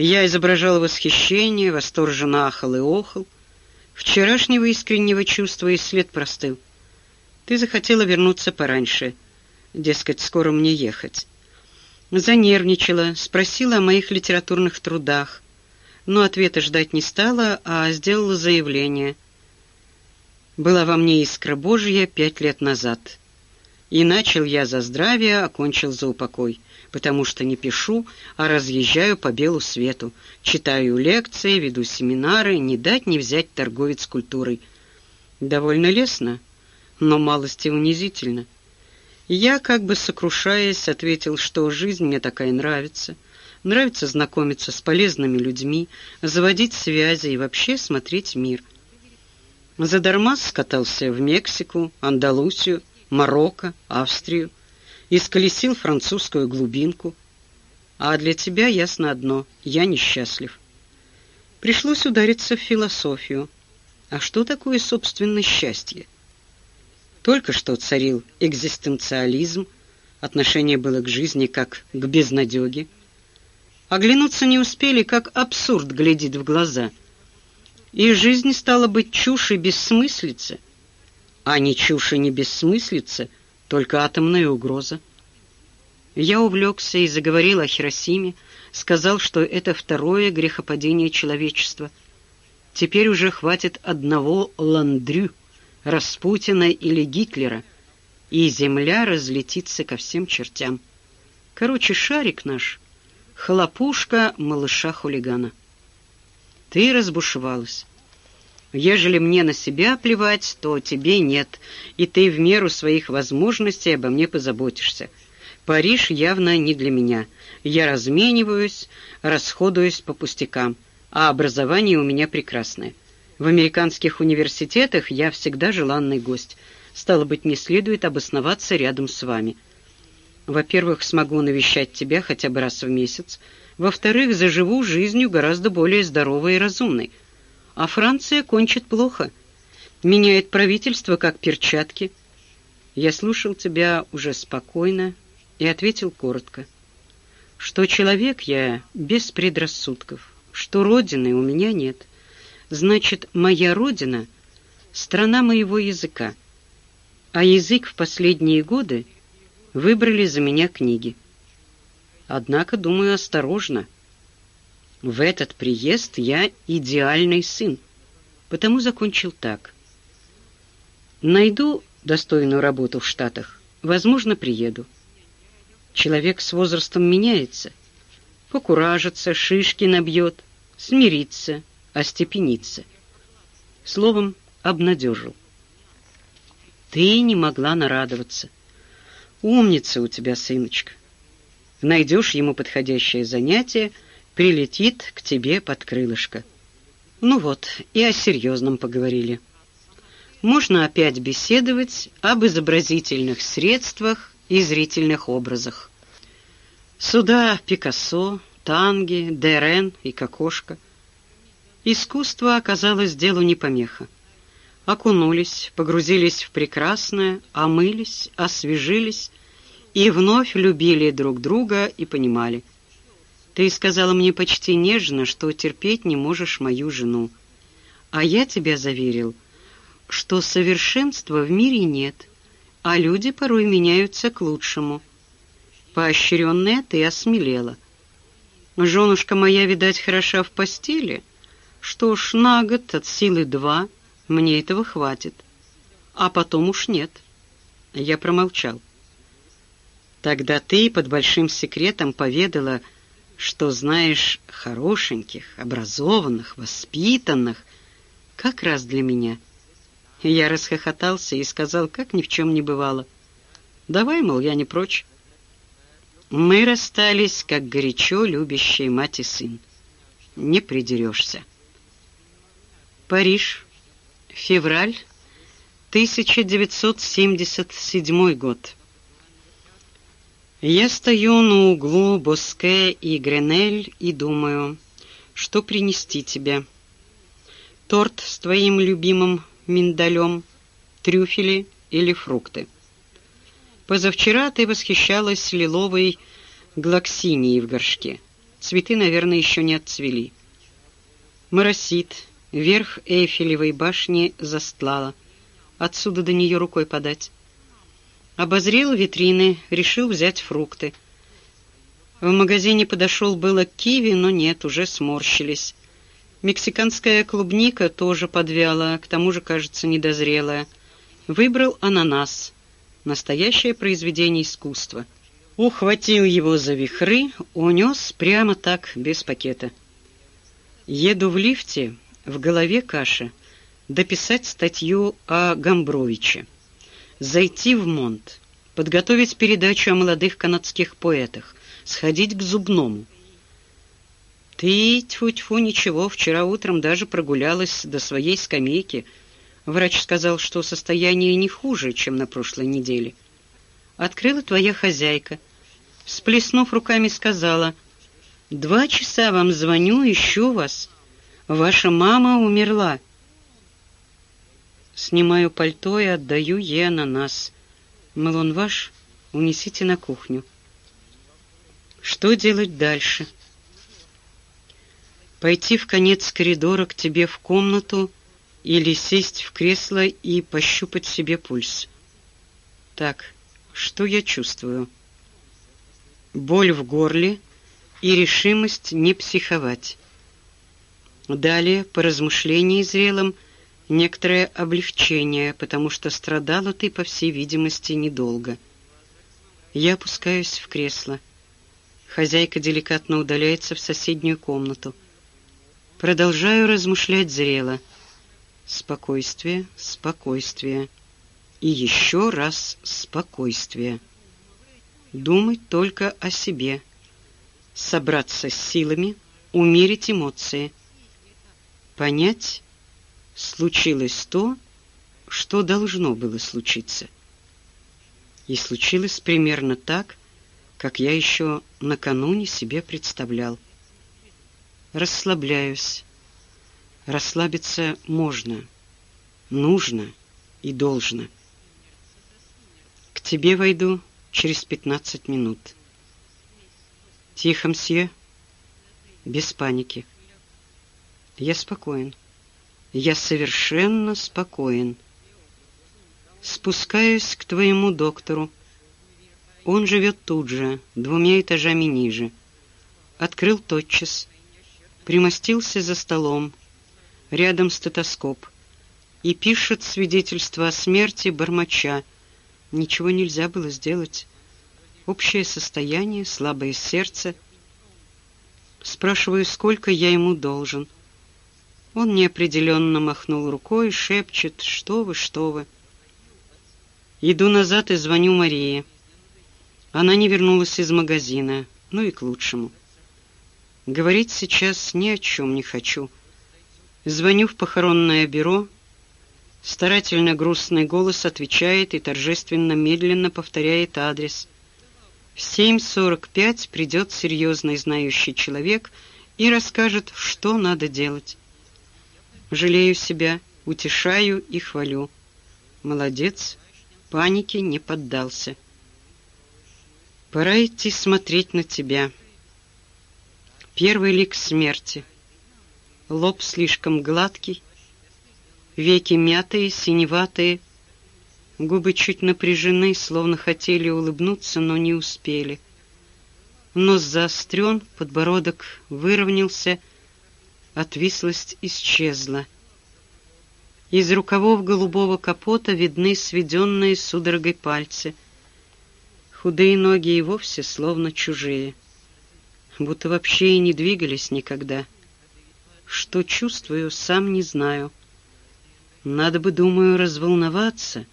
Я изображал восхищение, восторженно ахал и охал. Вчерашнего искреннего чувства и след простыл. Ты захотела вернуться пораньше, дескать, скоро мне ехать. Занервничала, спросила о моих литературных трудах, но ответа ждать не стала, а сделала заявление. Была во мне искра Божья пять лет назад. И начал я за здравие, окончил за упокой, потому что не пишу, а разъезжаю по белу свету, читаю лекции, веду семинары, не дать не взять торговец культурой. Довольно лестно, но малости унизительно. Я, как бы сокрушаясь, ответил, что жизнь мне такая нравится — Нравится знакомиться с полезными людьми, заводить связи и вообще смотреть мир. Задарма скатался в Мексику, Андалусию, Марокко, Австрию, исколесил французскую глубинку. А для тебя ясно одно — я несчастлив. Пришлось удариться в философию. А что такое собственное счастье? Только что царил экзистенциализм, отношение было к жизни как к безнадеге. Оглянуться не успели, как абсурд глядит в глаза. И жизнь стала быть чушь и бессмыслица, а не чушь и не бессмыслица, только атомная угроза. Я увлекся и заговорил о Хиросиме, сказал, что это второе грехопадение человечества. Теперь уже хватит одного Ландрю, Распутина или Гитлера, и земля разлетится ко всем чертям. Короче, шарик наш — хлопушка малыша-хулигана. Ты разбушевалась. Ежели мне на себя плевать, то тебе нет, и ты в меру своих возможностей обо мне позаботишься. Париж явно не для меня. Я размениваюсь, расходуюсь по пустякам, а образование у меня прекрасное. В американских университетах я всегда желанный гость. Стало быть, не следует обосноваться рядом с вами. Во-первых, смогу навещать тебя хотя бы раз в месяц. Во-вторых, заживу жизнью гораздо более здоровой и разумной. А Франция кончит плохо. Меняет правительство, как перчатки. Я слушал тебя уже спокойно и ответил коротко, что человек я без предрассудков, что родины у меня нет. Значит, моя родина — страна моего языка. А язык в последние годы — выбрали за меня книги. Однако, думаю, осторожно. В этот приезд я идеальный сын, потому закончил так. Найду достойную работу в Штатах, возможно, приеду. Человек с возрастом меняется, покуражится, шишки набьет, смирится, остепенится. Словом, обнадежил. Ты не могла нарадоваться. Умница у тебя, сыночка. Найдешь ему подходящее занятие, прилетит к тебе под крылышко. Ну вот, и о серьезном поговорили. Можно опять беседовать об изобразительных средствах и зрительных образах. Сюда Пикассо, Танги, Дерен и Кокошка. Искусство оказалось делу не помеха окунулись, погрузились в прекрасное, омылись, освежились и вновь любили друг друга и понимали. Ты сказала мне почти нежно, что терпеть не можешь мою жену. А я тебя заверил, что совершенства в мире нет, а люди порой меняются к лучшему. Поощренная ты осмелела. Женушка моя, видать, хороша в постели. Что ж, на год от силы два — мне этого хватит. А потом уж нет. Я промолчал. Тогда ты под большим секретом поведала, что знаешь хорошеньких, образованных, воспитанных, как раз для меня. Я расхохотался и сказал, как ни в чем не бывало. Давай, мол, я не прочь. Мы расстались, как горячо любящие мать и сын. Не придерешься. Париж, Февраль 1977 год. Я стою на углу Боске и Гренель и думаю, что принести тебе. Торт с твоим любимым миндалем, трюфели или фрукты. Позавчера ты восхищалась лиловой глоксинией в горшке. Цветы, наверное, еще не отцвели. Моросит, верх Эйфелевой башни застлала. Отсюда до нее рукой подать. Обозрел витрины, решил взять фрукты. В магазине подошел было к киви, но нет, уже сморщились. Мексиканская клубника тоже подвяла, к тому же, кажется, недозрелая. Выбрал ананас. Настоящее произведение искусства. Ухватил его за вихры, унес прямо так, без пакета. Еду в лифте, в голове каша, дописать статью о Гамбровиче зайти в Монт, подготовить передачу о молодых канадских поэтах, сходить к зубному. Ты, тьфу-тьфу, ничего, вчера утром даже прогулялась до своей скамейки. Врач сказал, что состояние не хуже, чем на прошлой неделе. Открыла твоя хозяйка. Сплеснув руками, сказала, «Два часа вам звоню, ищу вас. Ваша мама умерла». Снимаю пальто и отдаю ей ананас. Мол, он ваш, унесите на кухню. Что делать дальше? Пойти в конец коридора к тебе в комнату или сесть в кресло и пощупать себе пульс? Так, что я чувствую? Боль в горле и решимость не психовать. Далее, по размышлении зрелым, некоторое облегчение, потому что страдала ты, по всей видимости, недолго. Я опускаюсь в кресло. Хозяйка деликатно удаляется в соседнюю комнату. Продолжаю размышлять зрело. Спокойствие, спокойствие. И еще раз спокойствие. Думать только о себе. Собраться с силами, умерить эмоции. Понять случилось то, что должно было случиться. И случилось примерно так, как я еще накануне себе представлял. Расслабляюсь. Расслабиться можно, нужно и должно. К тебе войду через пятнадцать минут. Тихо, мсье, без паники. Я спокоен. Я совершенно спокоен. Спускаюсь к твоему доктору. Он живет тут же, двумя этажами ниже. Открыл тотчас. Примостился за столом. Рядом стетоскоп. И пишет свидетельство о смерти бормоча. Ничего нельзя было сделать. Общее состояние, слабое сердце. Спрашиваю, сколько я ему должен. Он неопределенно махнул рукой шепчет «Что вы, что вы?». Иду назад и звоню Марии. Она не вернулась из магазина, ну и к лучшему. Говорить сейчас ни о чем не хочу. Звоню в похоронное бюро. Старательно грустный голос отвечает и торжественно медленно повторяет адрес. В 7.45 придет серьезный знающий человек и расскажет, что надо делать. Жалею себя, утешаю и хвалю. Молодец, панике не поддался. Пора идти смотреть на тебя. Первый лик смерти. Лоб слишком гладкий, веки мятые, синеватые, губы чуть напряжены, словно хотели улыбнуться, но не успели. Нос заострен, подбородок выровнялся, отвислость исчезла. Из рукавов голубого капота видны сведенные судорогой пальцы. Худые ноги и вовсе словно чужие, будто вообще и не двигались никогда. Что чувствую, сам не знаю. Надо бы, думаю, разволноваться,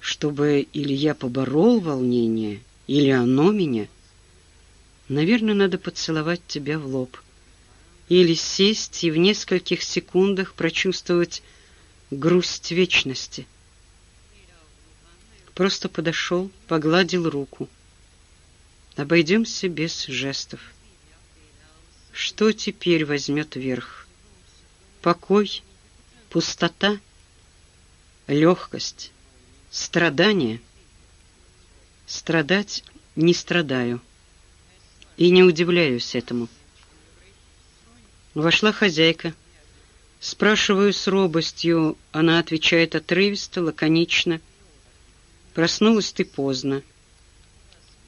чтобы или я поборол волнение, или оно меня. Наверное, надо поцеловать тебя в лоб или сесть и в нескольких секундах прочувствовать грусть вечности. Просто подошел, погладил руку. Обойдемся без жестов. Что теперь возьмет верх? Покой, пустота, легкость, страдание. Страдать не страдаю. и не удивляюсь этому. Вошла хозяйка. Спрашиваю с робостью, она отвечает отрывисто, лаконично. Проснулась ты поздно.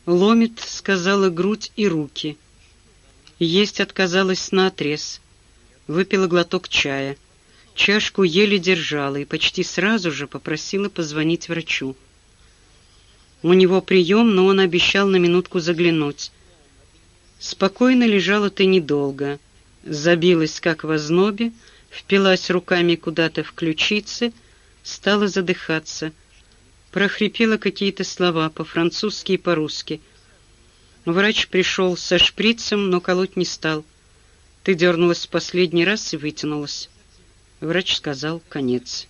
Ломит, сказала, грудь и руки. Есть отказалась наотрез. Выпила глоток чая. Чашку еле держала и почти сразу же попросила позвонить врачу. У него прием, но он обещал на минутку заглянуть. Спокойно лежала ты недолго. Забилась, как в ознобе, впилась руками куда-то в ключицы, стала задыхаться. Прохрипела какие-то слова по-французски и по-русски. Врач пришел со шприцем, но колоть не стал. Ты дернулась в последний раз и вытянулась. Врач сказал «конец».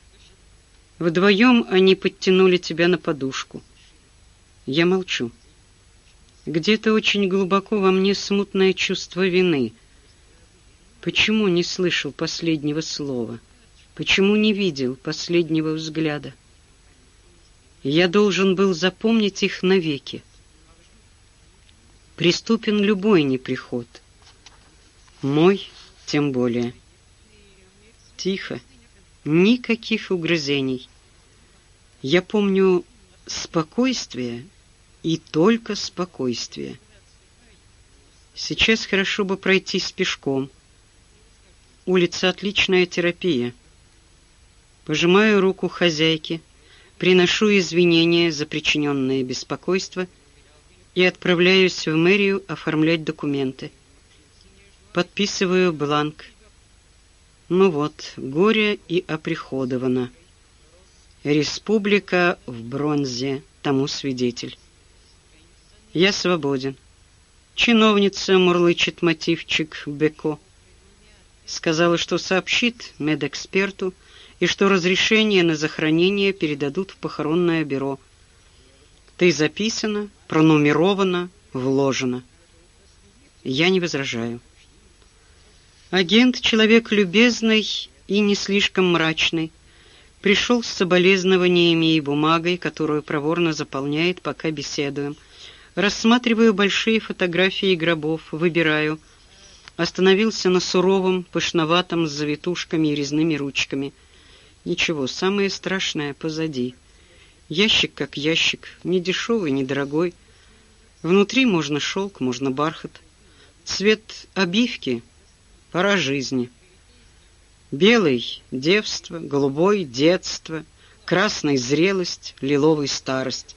Вдвоем они подтянули тебя на подушку. Я молчу. Где-то очень глубоко во мне смутное чувство вины. Почему не слышал последнего слова? Почему не видел последнего взгляда? Я должен был запомнить их навеки. Приступен любой неприход. Мой тем более. Тихо, никаких угрызений. Я помню спокойствие и только спокойствие. Сейчас хорошо бы пройтись пешком. Улица отличная терапия. Пожимаю руку хозяйки, приношу извинения за причиненное беспокойство и отправляюсь в мэрию оформлять документы. Подписываю бланк. Ну вот, горе и оприходовано. Республика в бронзе, тому свидетель. Я свободен. Чиновница мурлычет мотивчик Беко. Сказала, что сообщит медэксперту и что разрешение на захоронение передадут в похоронное бюро. Ты записана, пронумерована, вложена. Я не возражаю. Агент — человек любезный и не слишком мрачный. Пришел с соболезнованиями и бумагой, которую проворно заполняет, пока беседуем — Рассматриваю большие фотографии гробов, выбираю. Остановился на суровом, пышноватом, с завитушками и резными ручками. Ничего, самое страшное позади. Ящик как ящик, не дешевый, не дорогой. Внутри можно шелк, можно бархат. Цвет обивки — пора жизни. Белый — девство, голубой — детство, красный — зрелость, лиловый — старость.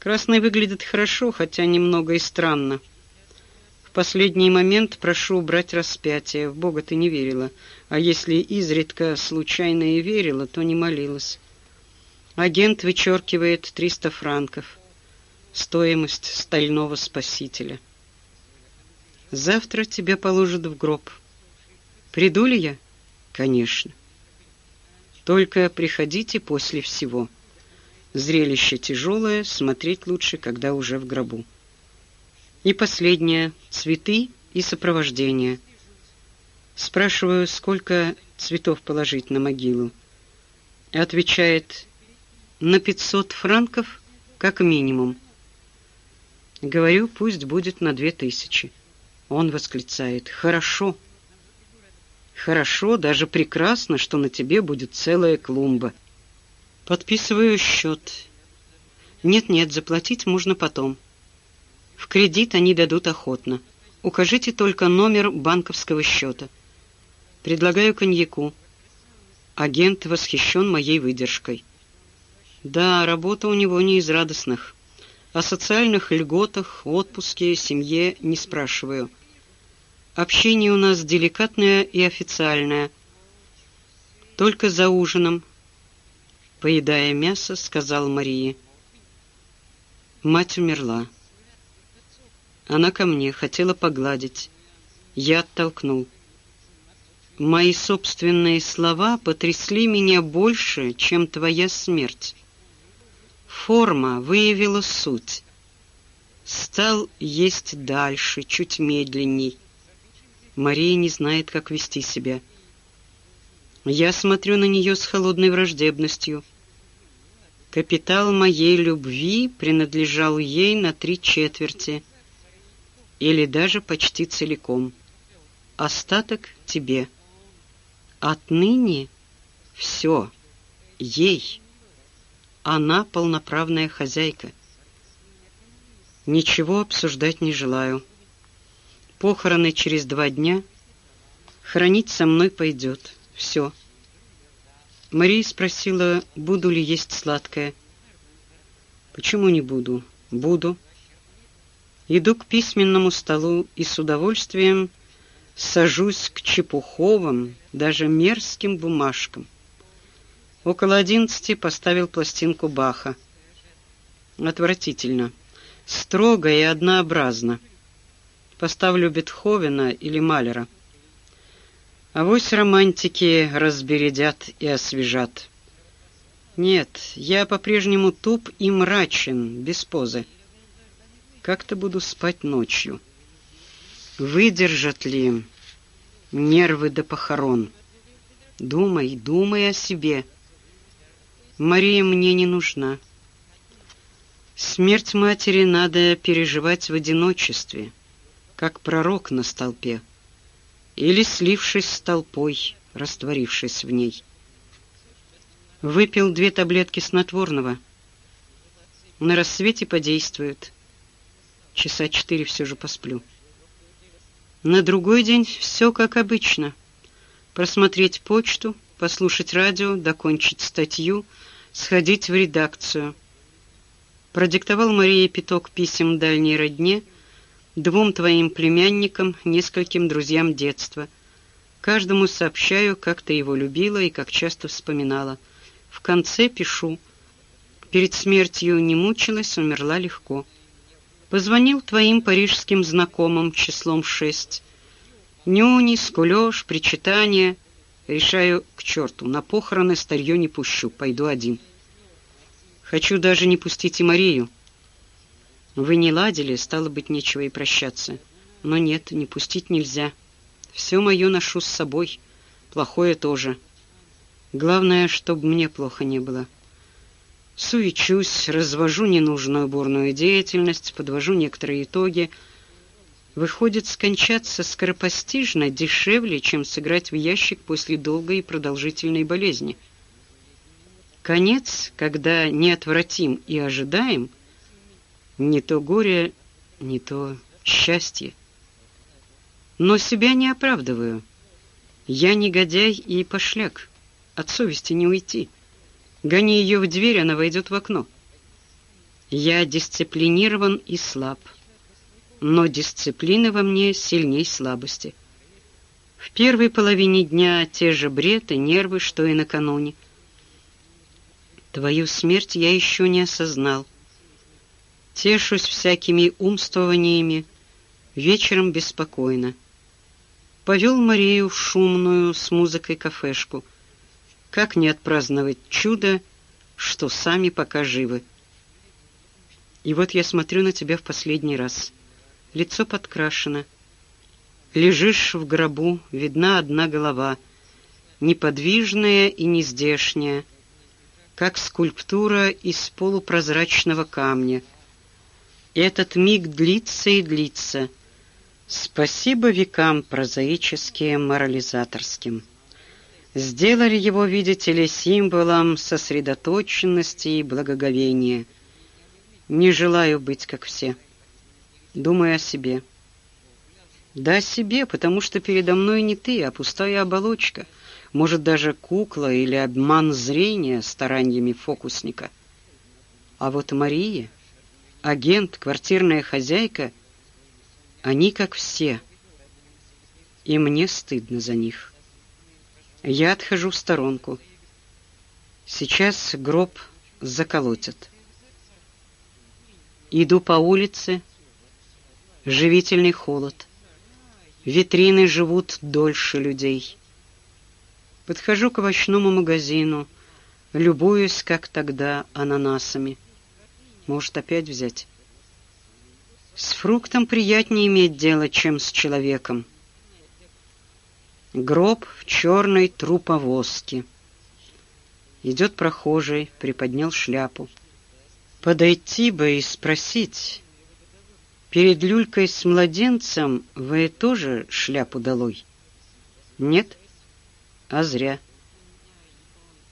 Красный выглядит хорошо, хотя немного и странно. Последний момент прошу убрать распятие. В Бога ты не верила, а если изредка случайно и верила, то не молилась. Агент вычеркивает 300 франков. Стоимость стального спасителя. Завтра тебя положат в гроб. Приду ли я? Конечно. Только приходите после всего. Зрелище тяжелое, смотреть лучше, когда уже в гробу. И последнее — цветы и сопровождение. Спрашиваю, сколько цветов положить на могилу. Отвечает, на пятьсот франков как минимум. Говорю, пусть будет на две тысячи. Он восклицает, хорошо. Хорошо, даже прекрасно, что на тебе будет целая клумба. Подписываю счет. Нет-нет, заплатить можно потом. В кредит они дадут охотно. Укажите только номер банковского счета. Предлагаю коньяку. Агент восхищен моей выдержкой. Да, работа у него не из радостных. О социальных льготах, отпуске, семье не спрашиваю. Общение у нас деликатное и официальное. Только за ужином поедая мясо, сказал Марии. Мать умерла. Она ко мне хотела погладить. Я оттолкнул. Мои собственные слова потрясли меня больше, чем твоя смерть. Форма выявила суть. Стал есть дальше, чуть медленней. Мария не знает, как вести себя. Я смотрю на нее с холодной враждебностью. Капитал моей любви принадлежал ей на три четверти. Или даже почти целиком. Остаток тебе. Отныне все ей. Она полноправная хозяйка. Ничего обсуждать не желаю. Похороны через два дня. Хранить со мной пойдет. Все. Мария спросила, буду ли есть сладкое. Почему не буду? Буду. Иду к письменному столу и с удовольствием сажусь к чепуховым, даже мерзким бумажкам. Около одиннадцати поставил пластинку Баха. Отвратительно. Строго и однообразно. Поставлю Бетховена или Малера. Авось романтики разбередят и освежат. Нет, я по-прежнему туп и мрачен, без позы. Как-то буду спать ночью. Выдержат ли нервы до похорон? Думай, думай о себе. Мария мне не нужна. Смерть матери надо переживать в одиночестве, как пророк на столпе или слившись с толпой, растворившись в ней. Выпил две таблетки снотворного. На рассвете подействует. Часа четыре все же посплю. На другой день все как обычно. Просмотреть почту, послушать радио, докончить статью, сходить в редакцию. Продиктовал Марии пяток писем дальней родне — двум твоим племянникам, нескольким друзьям детства. Каждому сообщаю, как ты его любила и как часто вспоминала. В конце пишу. Перед смертью не мучилась, умерла легко. Позвонил твоим парижским знакомым числом шесть. Нюни, скулёж, причитания. Решаю к черту, на похороны старье не пущу, пойду один. Хочу даже не пустить и Марию. Вы не ладили, стало быть, нечего и прощаться. Но нет, не пустить нельзя. Все мое ношу с собой, плохое тоже. Главное, чтобы мне плохо не было. Суечусь, развожу ненужную бурную деятельность, подвожу некоторые итоги. Выходит, скончаться скоропостижно дешевле, чем сыграть в ящик после долгой и продолжительной болезни. Конец, когда неотвратим и ожидаем — не то горе, не то счастье. Но себя не оправдываю. Я негодяй и пошляк. От совести не уйти. Гони ее в дверь, она войдет в окно. Я дисциплинирован и слаб. Но дисциплина во мне сильней слабости. В первой половине дня те же бред и нервы, что и накануне. Твою смерть я еще не осознал тешусь всякими умствованиями, вечером беспокойно. Повел Марию в шумную с музыкой кафешку. Как не отпраздновать чудо, что сами пока живы? И вот я смотрю на тебя в последний раз. Лицо подкрашено. Лежишь в гробу, видна одна голова, неподвижная и нездешняя, как скульптура из полупрозрачного камня — этот миг длится и длится. Спасибо векам прозаическим морализаторским. Сделали его, видите ли, символом сосредоточенности и благоговения. Не желаю быть как все. Думаю о себе. Да, о себе, потому что передо мной не ты, а пустая оболочка, может, даже кукла или обман зрения стараниями фокусника. А вот Мария агент, квартирная хозяйка, они как все. И мне стыдно за них. Я отхожу в сторонку. Сейчас гроб заколотят. Иду по улице, живительный холод. Витрины живут дольше людей. Подхожу к овощному магазину, любуюсь, как тогда, ананасами. Может, опять взять? С фруктом приятнее иметь дело, чем с человеком. Гроб в черной труповозке. Идет прохожий, приподнял шляпу. Подойти бы и спросить, Перед люлькой с младенцем вы тоже шляпу долой? Нет? А зря.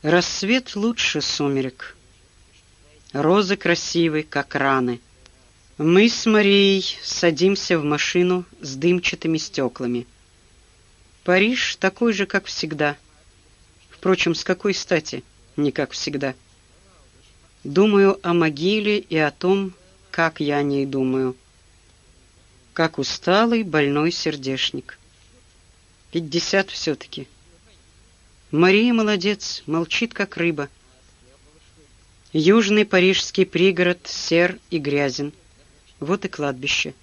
Рассвет лучше сумерек. Розы красивы, как раны. Мы с Марией садимся в машину с дымчатыми стеклами. Париж такой же, как всегда. Впрочем, с какой стати? Не как всегда. Думаю о могиле и о том, как я о ней думаю. Как усталый больной сердечник. Пятьдесят все-таки. Мария молодец, молчит, как рыба. Южный парижский пригород сер и грязен. Вот и кладбище.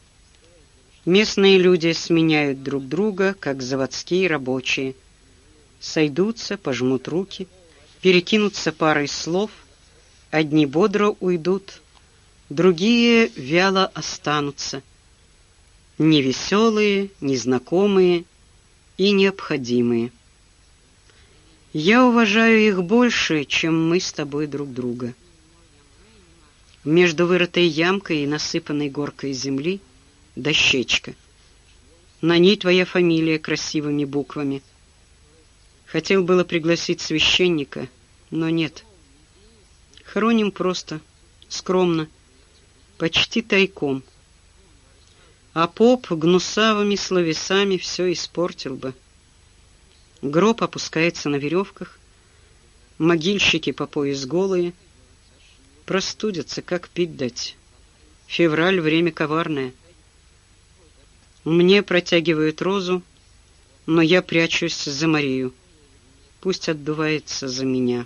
Местные люди сменяют друг друга, как заводские рабочие. Сойдутся, пожмут руки, перекинутся парой слов — Одни бодро уйдут, другие вяло останутся. Невеселые, незнакомые и необходимые. Я уважаю их больше, чем мы с тобой друг друга. Между вырытой ямкой и насыпанной горкой земли дощечка. На ней твоя фамилия красивыми буквами. Хотел было пригласить священника, но нет — Хороним просто, скромно, почти тайком. А поп гнусавыми словесами все испортил бы. Гроб опускается на веревках, могильщики по пояс голые, простудятся, как пить дать. Февраль — время коварное. Мне протягивают розу, но я прячусь за Марию. Пусть отдувается за меня.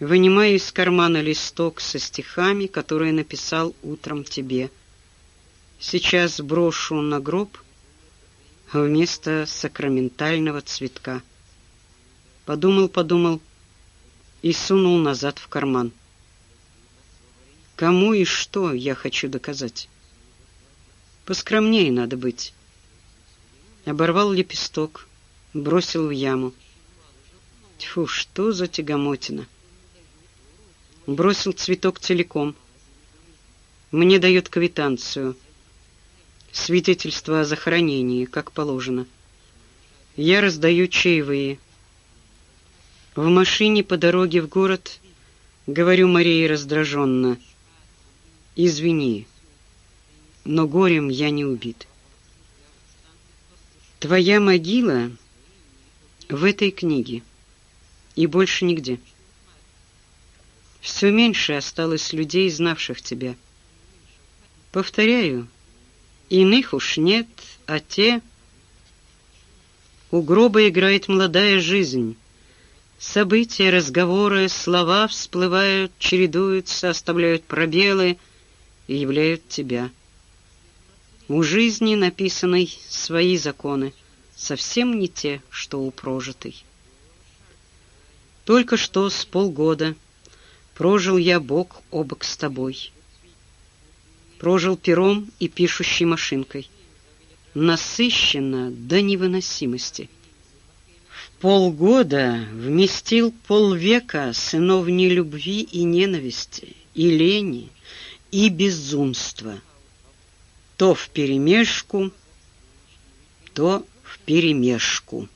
Вынимаю из кармана листок со стихами, которые написал утром тебе. Сейчас брошу на гроб вместо сакраментального цветка. Подумал, подумал и сунул назад в карман. Кому и что я хочу доказать? Поскромнее надо быть. Оборвал лепесток, бросил в яму. Тьфу, что за тягомотина! бросил цветок целиком. Мне дает квитанцию, свидетельство о захоронении, как положено. Я раздаю чаевые. В машине по дороге в город говорю Марии раздраженно. «Извини, но горем я не убит. Твоя могила в этой книге и больше нигде». Все меньше осталось людей, знавших тебя. Повторяю, иных уж нет, а те... У гроба играет молодая жизнь. События, разговоры, слова всплывают, чередуются, оставляют пробелы и являют тебя. У жизни написанной свои законы, совсем не те, что у прожитой. Только что с полгода — Прожил я бок о бок с тобой. Прожил пером и пишущей машинкой. Насыщенно до невыносимости. Полгода вместил полвека сынов нелюбви и ненависти, и лени, и безумства. То вперемешку, то вперемешку.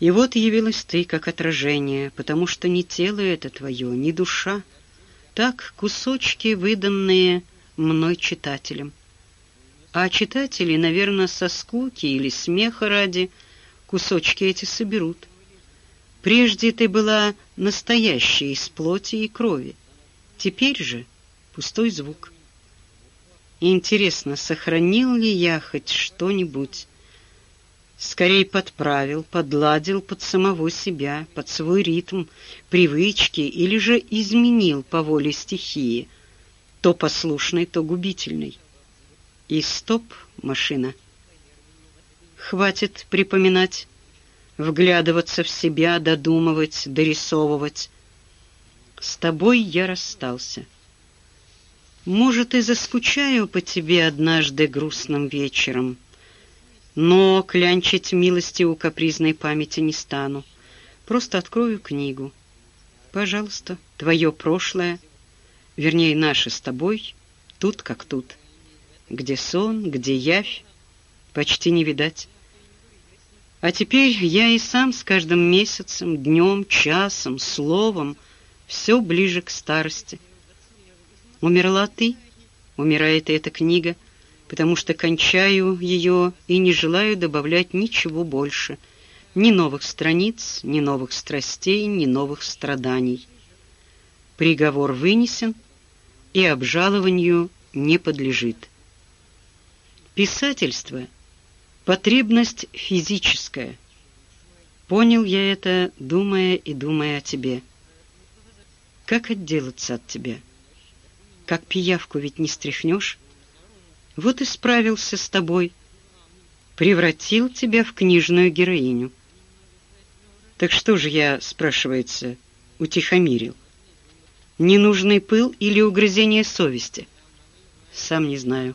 И вот явилась ты, как отражение, потому что не тело это твое, не душа, так кусочки, выданные мной читателям. А читатели, наверное, со скуки или смеха ради кусочки эти соберут. Прежде ты была настоящей из плоти и крови, теперь же пустой звук. Интересно, сохранил ли я хоть что-нибудь скорее подправил, подладил под самого себя, под свой ритм, привычки или же изменил по воле стихии, то послушной, то губительной. И стоп, машина. Хватит припоминать, вглядываться в себя, додумывать, дорисовывать. С тобой я расстался. Может, и заскучаю по тебе однажды грустным вечером — но клянчить милости у капризной памяти не стану. Просто открою книгу. Пожалуйста, твое прошлое, вернее, наше с тобой, тут как тут. Где сон, где явь, почти не видать. А теперь я и сам с каждым месяцем, днем, часом, словом все ближе к старости. Умерла ты, умирает эта книга, потому что кончаю ее и не желаю добавлять ничего больше, ни новых страниц, ни новых страстей, ни новых страданий. Приговор вынесен и обжалованию не подлежит. Писательство — потребность физическая. Понял я это, думая и думая о тебе. Как отделаться от тебя? Как пиявку ведь не стряхнешь? Вот и справился с тобой. Превратил тебя в книжную героиню. Так что же я, спрашивается, утихомирил? Ненужный пыл или угрызение совести? Сам не знаю.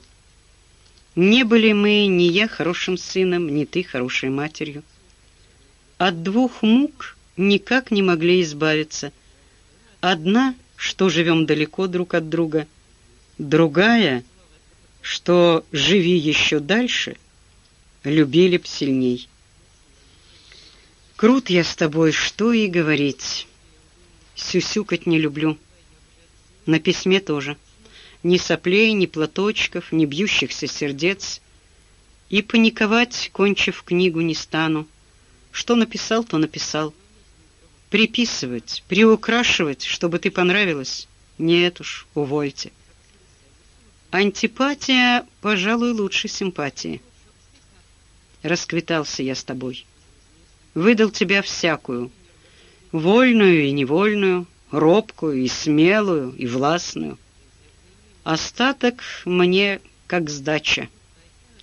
Не были мы ни я хорошим сыном, ни ты хорошей матерью. От двух мук никак не могли избавиться. Одна, что живем далеко друг от друга, другая, что живи еще дальше, любили б сильней. Крут я с тобой, что и говорить. Сюсюкать не люблю. На письме тоже ни соплей, ни платочков, ни бьющихся сердец. И паниковать, кончив книгу, не стану. Что написал, то написал. Приписывать, приукрашивать, чтобы ты понравилась? Нет уж, увольте. Антипатия, пожалуй, лучше симпатии. Расквитался я с тобой. Выдал тебя всякую, вольную и невольную, робкую и смелую и властную. Остаток мне как сдача,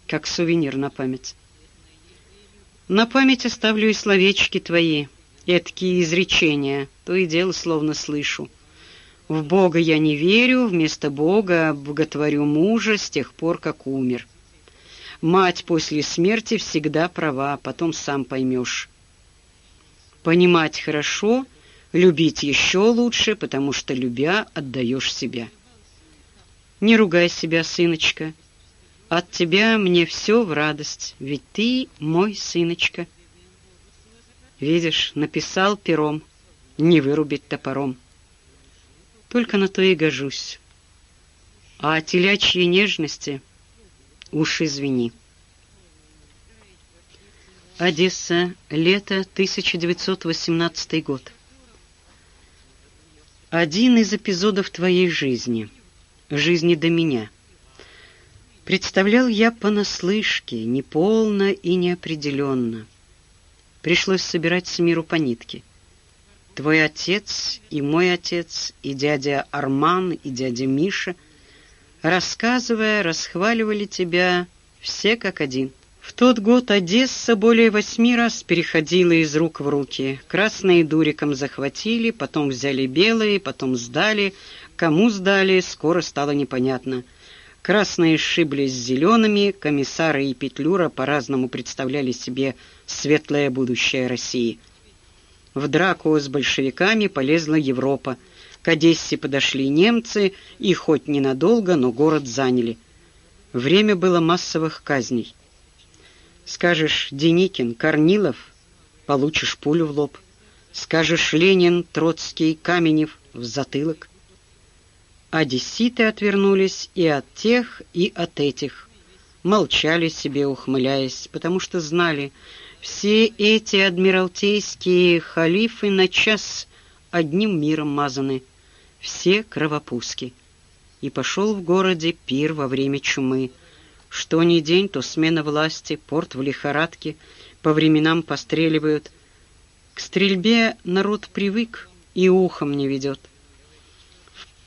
как сувенир на память. На память оставлю и словечки твои, эткие изречения, то и дело словно слышу. В Бога я не верю, вместо Бога боготворю мужа с тех пор, как умер. Мать после смерти всегда права, потом сам поймешь. Понимать хорошо, любить еще лучше, потому что, любя, отдаешь себя. Не ругай себя, сыночка. От тебя мне все в радость, ведь ты мой сыночка. Видишь, написал пером, не вырубить топором. Только на то и гожусь. А телячьей нежности уж извини. Одесса, лето 1918 год. Один из эпизодов твоей жизни — жизни до меня. Представлял я понаслышке, неполно и неопределенно. Пришлось собирать с миру по нитке. Твой отец и мой отец, и дядя Арман, и дядя Миша, рассказывая, расхваливали тебя все как один. В тот год Одесса более восьми раз переходила из рук в руки. Красные дуриком захватили, потом взяли белые, потом сдали, Кому сдали, скоро стало непонятно. Красные сшиблись с зелеными, комиссары и Петлюра по-разному представляли себе светлое будущее России. В драку с большевиками полезла Европа. К Одессе подошли немцы, и хоть ненадолго, но город заняли. Время было массовых казней. Скажешь Деникин, Корнилов, получишь пулю в лоб. Скажешь Ленин, Троцкий, Каменев в затылок. Одесситы отвернулись и от тех, и от этих. Молчали себе, ухмыляясь, потому что знали, все эти адмиралтейские халифы на час одним миром мазаны, все кровопуски. И пошел в городе пир во время чумы. Что ни день, то смена власти, порт в лихорадке, по временам постреливают. К стрельбе народ привык и ухом не ведет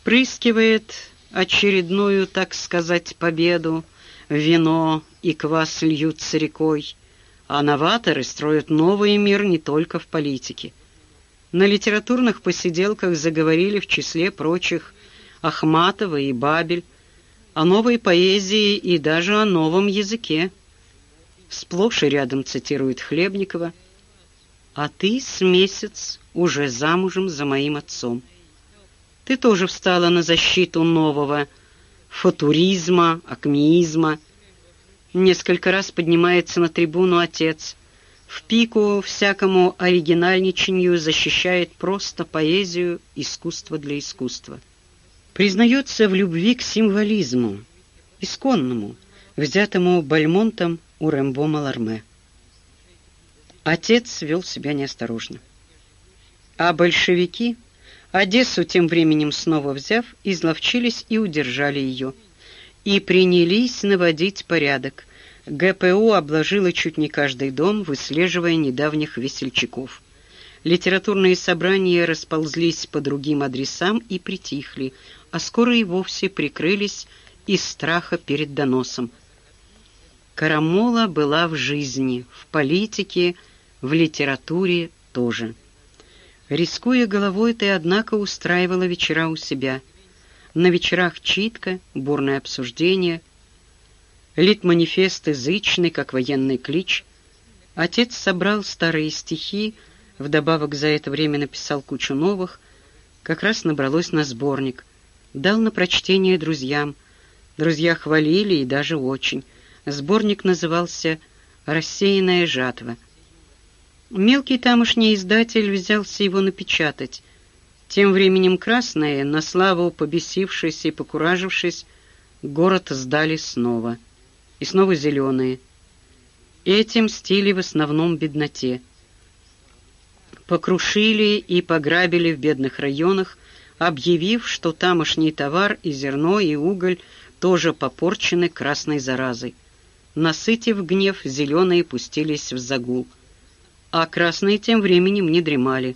впрыскивает очередную, так сказать, победу, вино и квас льются рекой, а новаторы строят новый мир не только в политике. На литературных посиделках заговорили в числе прочих Ахматова и Бабель, о новой поэзии и даже о новом языке. Сплошь и рядом цитирует Хлебникова, «А ты с месяц уже замужем за моим отцом». Ты тоже встала на защиту нового, футуризма, акмеизма. Несколько раз поднимается на трибуну отец. В пику всякому оригинальничанию защищает просто поэзию, искусство для искусства. Признается в любви к символизму, исконному, взятому Бальмонтом у Рэмбо Маларме. Отец вел себя неосторожно. А большевики, Одессу тем временем снова взяв, изловчились и удержали ее. И принялись наводить порядок. ГПУ обложила чуть не каждый дом, выслеживая недавних весельчаков. Литературные собрания расползлись по другим адресам и притихли, а скоро и вовсе прикрылись из страха перед доносом. Карамола была в жизни, в политике, в литературе тоже. Рискуя головой, ты, однако, устраивала вечера у себя. На вечерах читка, бурное обсуждение, лит-манифест язычный, как военный клич. Отец собрал старые стихи, вдобавок за это время написал кучу новых, как раз набралось на сборник. Дал на прочтение друзьям. Друзья хвалили и даже очень. Сборник назывался «Рассеянная жатва». Мелкий тамошний издатель взялся его напечатать. Тем временем красные, на славу побесившись и покуражившись, город сдали снова. И снова зеленые. Этим стили в основном бедноте. Покрушили и пограбили в бедных районах, объявив, что тамошний товар и зерно, и уголь тоже попорчены красной заразой. Насытив гнев, зеленые пустились в загул — а красные тем временем не дремали.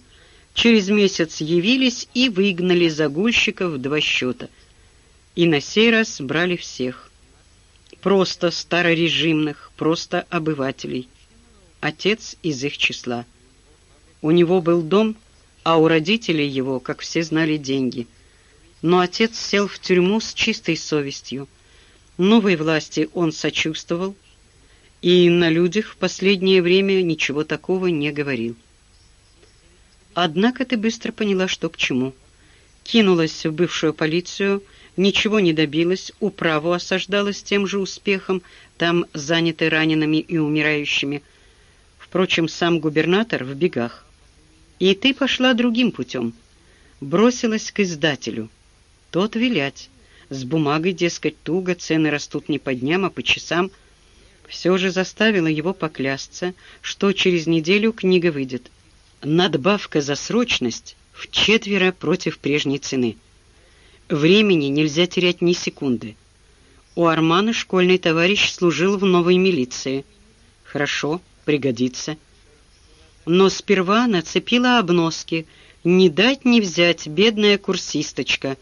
Через месяц явились и выгнали загульщиков в два счета. И на сей раз брали всех. Просто старорежимных, просто обывателей. Отец из их числа. У него был дом, а у родителей его, как все знали, деньги. Но отец сел в тюрьму с чистой совестью. Новой власти он сочувствовал, и на людях в последнее время ничего такого не говорил. Однако ты быстро поняла, что к чему. Кинулась в бывшую полицию, ничего не добилась, управу осаждала с тем же успехом, там заняты ранеными и умирающими. Впрочем, сам губернатор в бегах. И ты пошла другим путем. Бросилась к издателю. Тот вилять. С бумагой, дескать, туго, цены растут не по дням, а по часам – все же заставила его поклясться, что через неделю книга выйдет. Надбавка за срочность в четверо против прежней цены. Времени нельзя терять ни секунды. У Армана школьный товарищ служил в новой милиции. Хорошо, пригодится. Но сперва нацепила обноски «Не дать не взять, бедная курсисточка»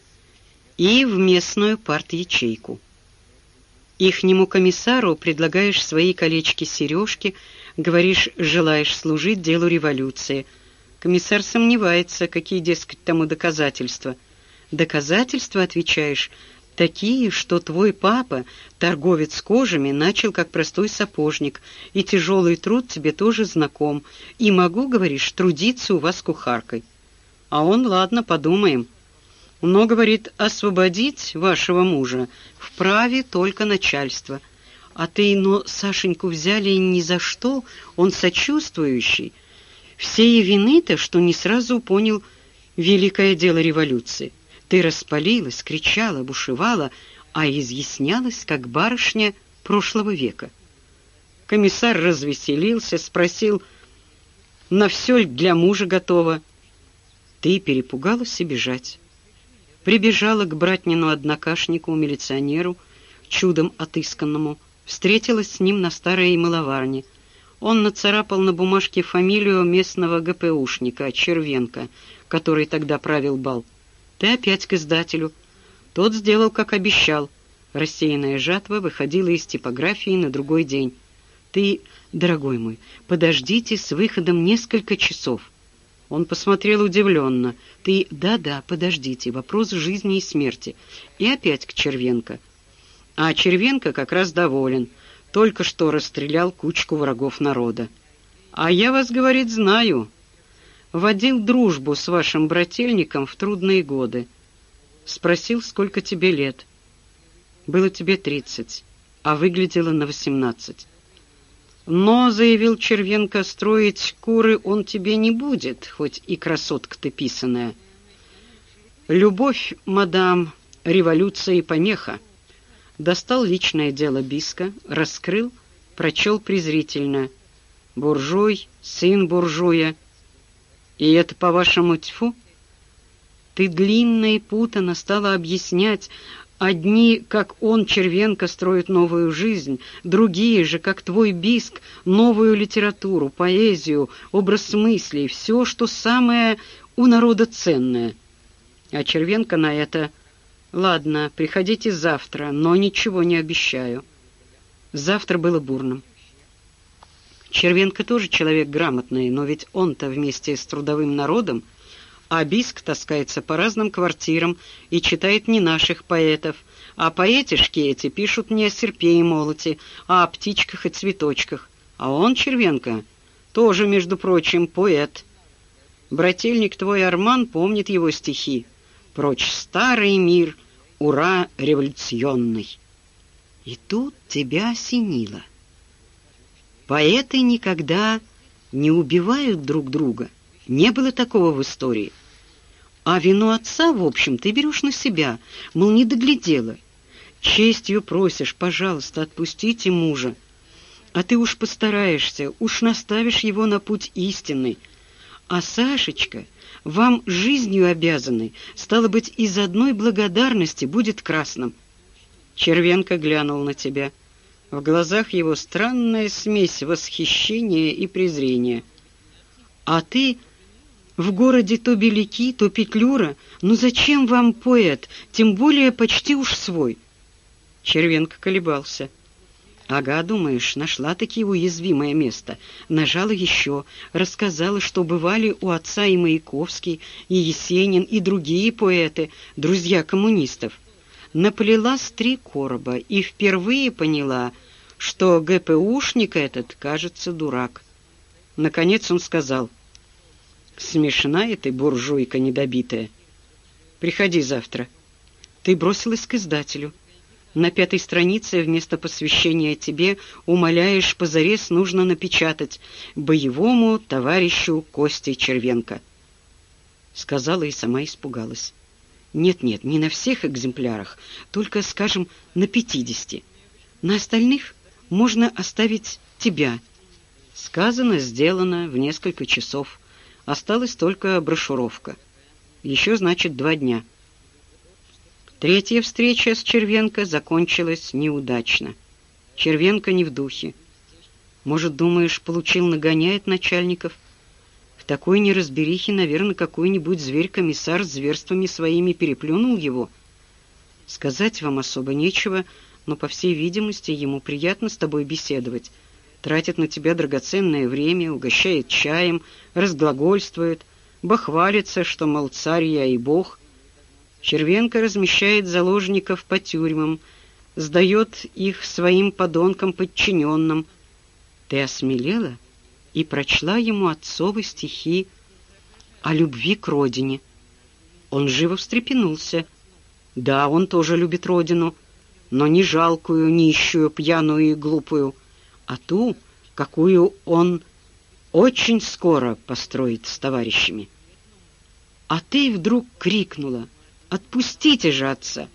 и в местную парт-ячейку. Ихнему комиссару предлагаешь свои колечки-сережки, говоришь, желаешь служить делу революции. Комиссар сомневается, какие, дескать, тому доказательства. Доказательства, отвечаешь, такие, что твой папа, торговец кожами, начал как простой сапожник, и тяжелый труд тебе тоже знаком, и могу, говоришь, трудиться у вас кухаркой. А он, ладно, подумаем. Но, говорит, освободить вашего мужа вправе только начальство. А ты, но Сашеньку взяли ни за что, он сочувствующий. Всей вины-то, что не сразу понял великое дело революции. Ты распалилась, кричала, бушевала, а изъяснялась, как барышня прошлого века. Комиссар развеселился, спросил, на все для мужа готова. Ты перепугалась и бежать прибежала к братнину однокашнику, милиционеру, чудом отысканному, встретилась с ним на старой мыловарне. Он нацарапал на бумажке фамилию местного ГПУшника, Червенко, который тогда правил бал. «Ты опять к издателю». Тот сделал, как обещал. Рассеянная жатва выходила из типографии на другой день. «Ты, дорогой мой, подождите с выходом несколько часов». Он посмотрел удивленно. «Ты... Да-да, подождите, вопрос жизни и смерти». И опять к Червенко. А Червенко как раз доволен. Только что расстрелял кучку врагов народа. «А я вас, — говорит, — знаю. Водил дружбу с вашим брательником в трудные годы. Спросил, сколько тебе лет. Было тебе тридцать, а выглядело на восемнадцать. Но, заявил Червенко, строить куры он тебе не будет, хоть и красотка ты писаная. Любовь, мадам, революция и помеха. Достал личное дело Биска, раскрыл, прочел презрительно. Буржуй, сын буржуя. И это, по-вашему, тьфу? Ты длинно и путано стала объяснять, Одни, как он, Червенко, строят новую жизнь, другие же, как твой Биск, новую литературу, поэзию, образ мыслей, все, что самое у народа ценное. А Червенко на это «Ладно, приходите завтра, но ничего не обещаю». Завтра было бурным. Червенко тоже человек грамотный, но ведь он-то вместе с трудовым народом а Биск таскается по разным квартирам и читает не наших поэтов, а поэтишки эти пишут не о серпе и молоте, а о птичках и цветочках. А он, Червенко, тоже, между прочим, поэт. Брательник твой Арман помнит его стихи. «Прочь старый мир, ура революционный!» И тут тебя осенило. Поэты никогда не убивают друг друга. Не было такого в истории. А вину отца, в общем, ты берешь на себя, мол, не доглядела. Честью просишь, пожалуйста, отпустите мужа. А ты уж постараешься, уж наставишь его на путь истинный. А Сашечка вам жизнью обязанный, стало быть, из одной благодарности будет красным. Червенко глянул на тебя. В глазах его странная смесь восхищения и презрения. А ты в городе то беляки, то петлюра. Ну зачем вам поэт, тем более почти уж свой?» Червенко колебался. «Ага, думаешь, нашла такие уязвимое место. Нажала еще, рассказала, что бывали у отца и Маяковский, и Есенин, и другие поэты, друзья коммунистов. Наплела с три короба и впервые поняла, что ГПУшник этот, кажется, дурак. Наконец он сказал — Смешная ты, буржуйка недобитая. Приходи завтра. Ты бросилась к издателю. На пятой странице вместо посвящения тебе умоляешь позарез нужно напечатать боевому товарищу Косте Червенко. Сказала и сама испугалась. Нет-нет, не на всех экземплярах, только, скажем, на пятидесяти. На остальных можно оставить тебя. Сказано, сделано в несколько часов. Осталась только брошюровка. Еще, значит, два дня. Третья встреча с Червенко закончилась неудачно. Червенко не в духе. Может, думаешь, получил нагоняет начальников? Такой неразберихе, наверное, какой-нибудь зверь-комиссар с зверствами своими переплюнул его. Сказать вам особо нечего, но, по всей видимости, ему приятно с тобой беседовать — тратит на тебя драгоценное время, угощает чаем, разглагольствует, бахвалится, что, мол, царь я и бог. Червенко размещает заложников по тюрьмам, сдает их своим подонкам-подчиненным. Ты осмелела и прочла ему отцовы стихи о любви к родине. Он живо встрепенулся. Да, он тоже любит родину, но не жалкую, нищую, пьяную и глупую, а ту, какую он очень скоро построит с товарищами. А ты вдруг крикнула «Отпустите же отца!»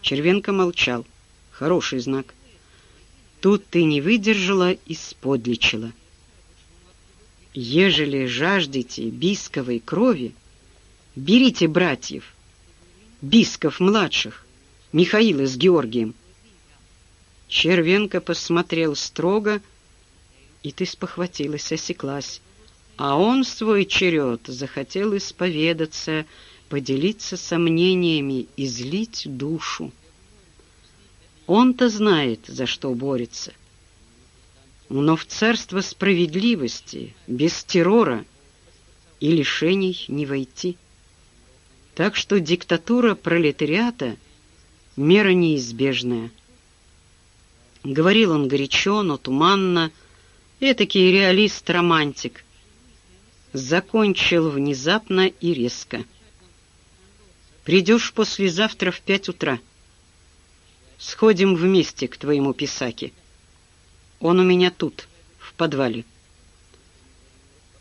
Червенко молчал. Хороший знак. Тут ты не выдержала и сподличила. Ежели жаждете бисковой крови, берите братьев, бисков младших, Михаила с Георгием, Червенко посмотрел строго, и ты спохватилась, осеклась. А он в свой черед захотел исповедаться, поделиться сомнениями, излить душу. Он-то знает, за что борется. Но в царство справедливости, без террора и лишений не войти. Так что диктатура пролетариата — мера неизбежная — Говорил он горячо, но туманно, этакий реалист-романтик. Закончил внезапно и резко. «Придешь послезавтра в пять утра». Сходим вместе к твоему писаке. Он у меня тут, в подвале.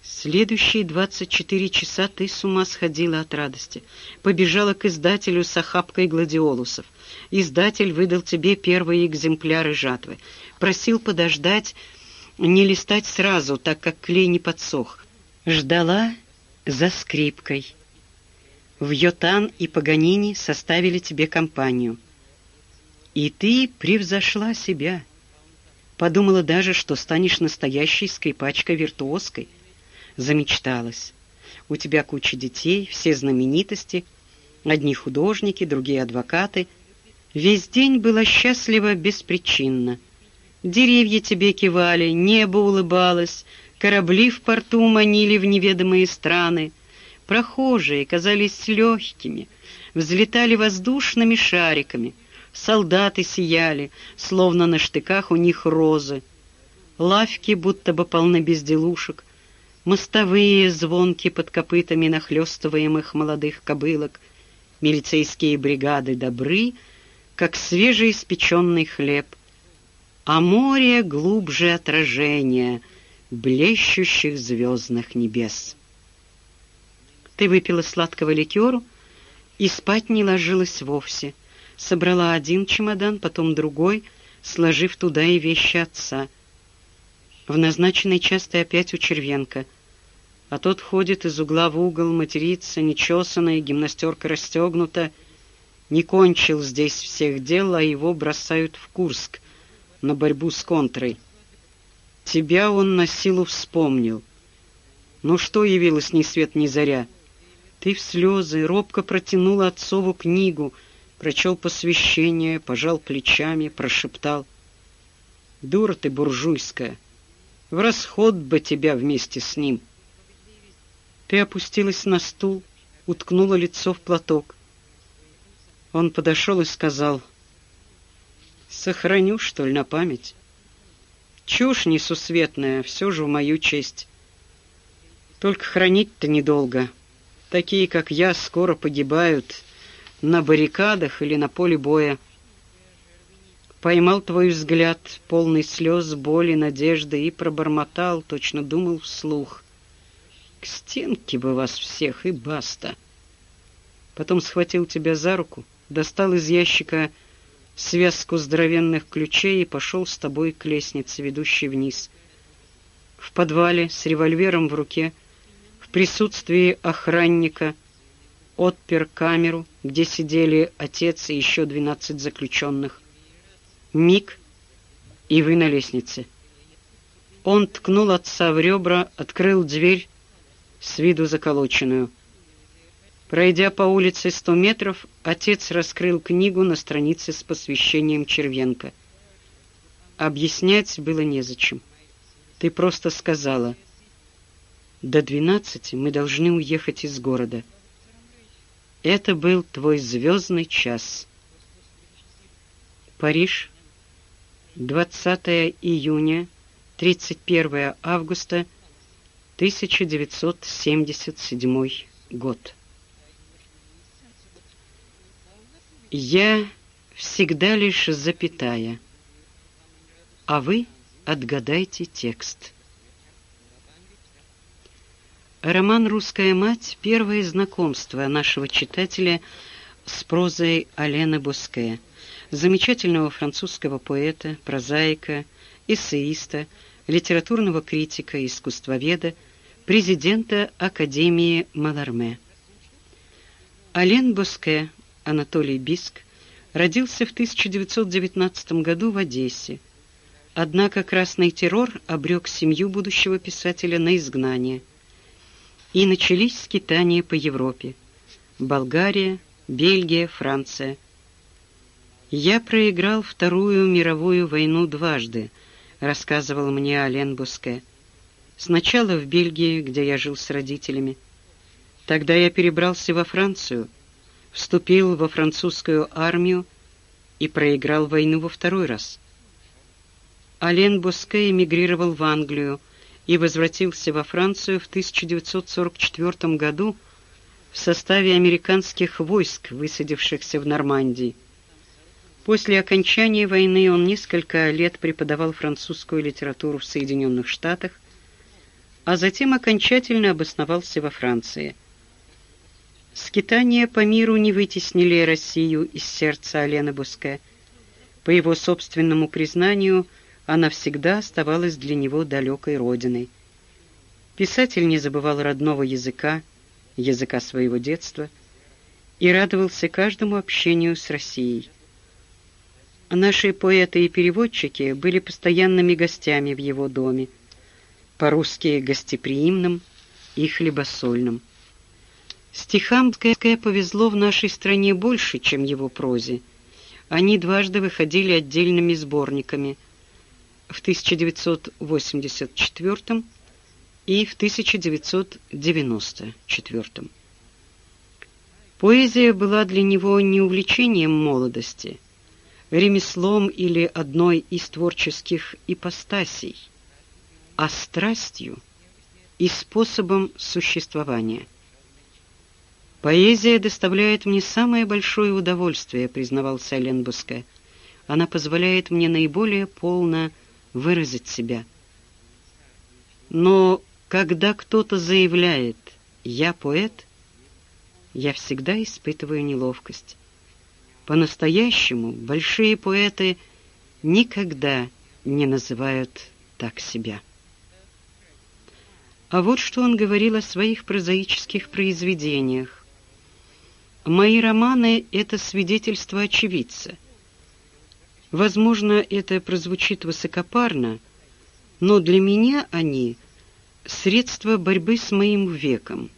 Следующие 24 часа ты с ума сходила от радости. Побежала к издателю с охапкой гладиолусов. Издатель выдал тебе первые экземпляры жатвы. Просил подождать, не листать сразу, так как клей не подсох. Ждала за скрипкой. В Йотан и Паганини составили тебе компанию. И ты превзошла себя. Подумала даже, что станешь настоящей скрипачкой-виртуозкой замечталась. У тебя куча детей, все знаменитости, одни художники, другие адвокаты. Весь день была счастлива беспричинно. Деревья тебе кивали, небо улыбалось, корабли в порту манили в неведомые страны. Прохожие казались легкими, взлетали воздушными шариками, солдаты сияли, словно на штыках у них розы. Лавки будто бы полны безделушек, мостовые звонки под копытами нахлёстываемых молодых кобылок, милицейские бригады добры, как свежеиспеченный хлеб, а море глубже отражения блещущих звездных небес. Ты выпила сладкого ликеру и спать не ложилась вовсе. Собрала один чемодан, потом другой, сложив туда и вещи отца. В назначенный час ты опять у Червенка — а тот ходит из угла в угол, матерится, нечесанная, гимнастерка расстегнута. Не кончил здесь всех дел, а его бросают в Курск на борьбу с контрой. Тебя он на силу вспомнил. Ну что явилось ни свет ни заря? Ты в слезы робко протянул отцову книгу, прочел посвящение, пожал плечами, прошептал. Дура ты буржуйская, в расход бы тебя вместе с ним. Ты опустилась на стул, уткнула лицо в платок. Он подошел и сказал, «Сохраню, что ли, на память? Чушь несусветная, все же в мою честь. Только хранить-то недолго. Такие, как я, скоро погибают на баррикадах или на поле боя. Поймал твой взгляд, полный слез, боли, надежды, и пробормотал, точно думал вслух. К стенке бы вас всех и баста. Потом схватил тебя за руку, достал из ящика связку здоровенных ключей и пошел с тобой к лестнице, ведущей вниз. В подвале с револьвером в руке, в присутствии охранника, отпер камеру, где сидели отец и еще двенадцать заключенных. Миг, и вы на лестнице. Он ткнул отца в ребра, открыл дверь, с виду заколоченную. Пройдя по улице сто метров, отец раскрыл книгу на странице с посвящением Червенко. Объяснять было незачем. Ты просто сказала, «До двенадцати мы должны уехать из города». Это был твой звездный час. Париж, 20 июня, 31 августа 1977 год. Я всегда лишь запятая, а вы отгадайте текст. Роман «Русская мать» — первое знакомство нашего читателя с прозой Алены Боске, замечательного французского поэта, прозаика, эссеиста, литературного критика, искусствоведа — президента Академии Маларме. Ален Боске Анатолий Биск родился в 1919 году в Одессе. Однако красный террор обрек семью будущего писателя на изгнание. И начались скитания по Европе. Болгария, Бельгия, Франция. «Я проиграл Вторую мировую войну дважды», рассказывал мне Ален Буске. Сначала в Бельгии, где я жил с родителями. Тогда я перебрался во Францию, вступил во французскую армию и проиграл войну во второй раз. Ален Боске эмигрировал в Англию и возвратился во Францию в 1944 году в составе американских войск, высадившихся в Нормандии. После окончания войны он несколько лет преподавал французскую литературу в Соединенных Штатах, а затем окончательно обосновался во Франции. Скитания по миру не вытеснили Россию из сердца Алены Буске. По его собственному признанию, она всегда оставалась для него далекой родиной. Писатель не забывал родного языка, языка своего детства, и радовался каждому общению с Россией. Наши поэты и переводчики были постоянными гостями в его доме, по-русски гостеприимным и хлебосольным. Стихам Ткая повезло в нашей стране больше, чем его прозе. Они дважды выходили отдельными сборниками в 1984 и в 1994. Поэзия была для него не увлечением молодости – ремеслом или одной из творческих ипостасей, а страстью и способом существования. «Поэзия доставляет мне самое большое удовольствие», — признавался Ален Буске. «Она позволяет мне наиболее полно выразить себя». Но когда кто-то заявляет «я поэт», я всегда испытываю неловкость. По-настоящему большие поэты никогда не называют так себя. А вот что он говорил о своих прозаических произведениях. «Мои романы — это свидетельство очевидца. Возможно, это прозвучит высокопарно, но для меня они — средство борьбы с моим веком,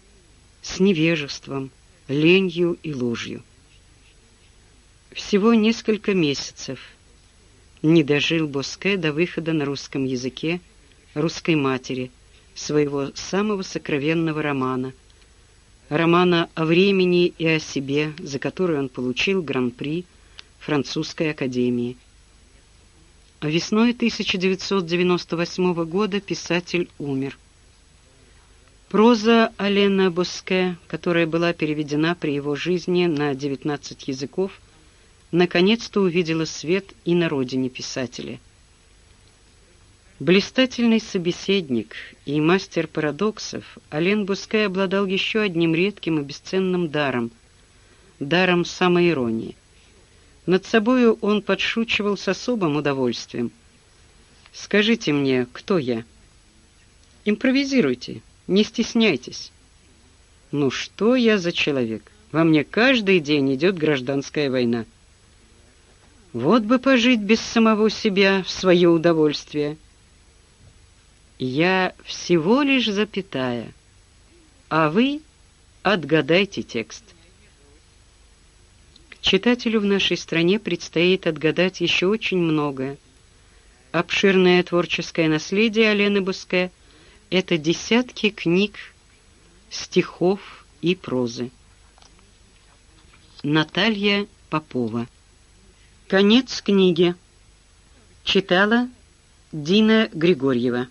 с невежеством, ленью и ложью. Всего несколько месяцев не дожил Боске до выхода на русском языке «Русской матери», своего самого сокровенного романа, романа о времени и о себе, за который он получил гран-при Французской академии. Весной 1998 года писатель умер. Проза Алена Боске, которая была переведена при его жизни на 19 языков, наконец-то увидела свет и на родине писателя. Блистательный собеседник и мастер парадоксов, Ален Бускай обладал еще одним редким и бесценным даром — даром самоиронии. Над собою он подшучивал с особым удовольствием. «Скажите мне, кто я?» «Импровизируйте, не стесняйтесь». «Ну что я за человек? Во мне каждый день идет гражданская война». Вот бы пожить без самого себя в свое удовольствие. Я всего лишь запятая, а вы отгадайте текст. Читателю в нашей стране предстоит отгадать еще очень многое. Обширное творческое наследие Алены Буске — это десятки книг, стихов и прозы. Наталья Попова Конец книги. Читала Дина Григорьева.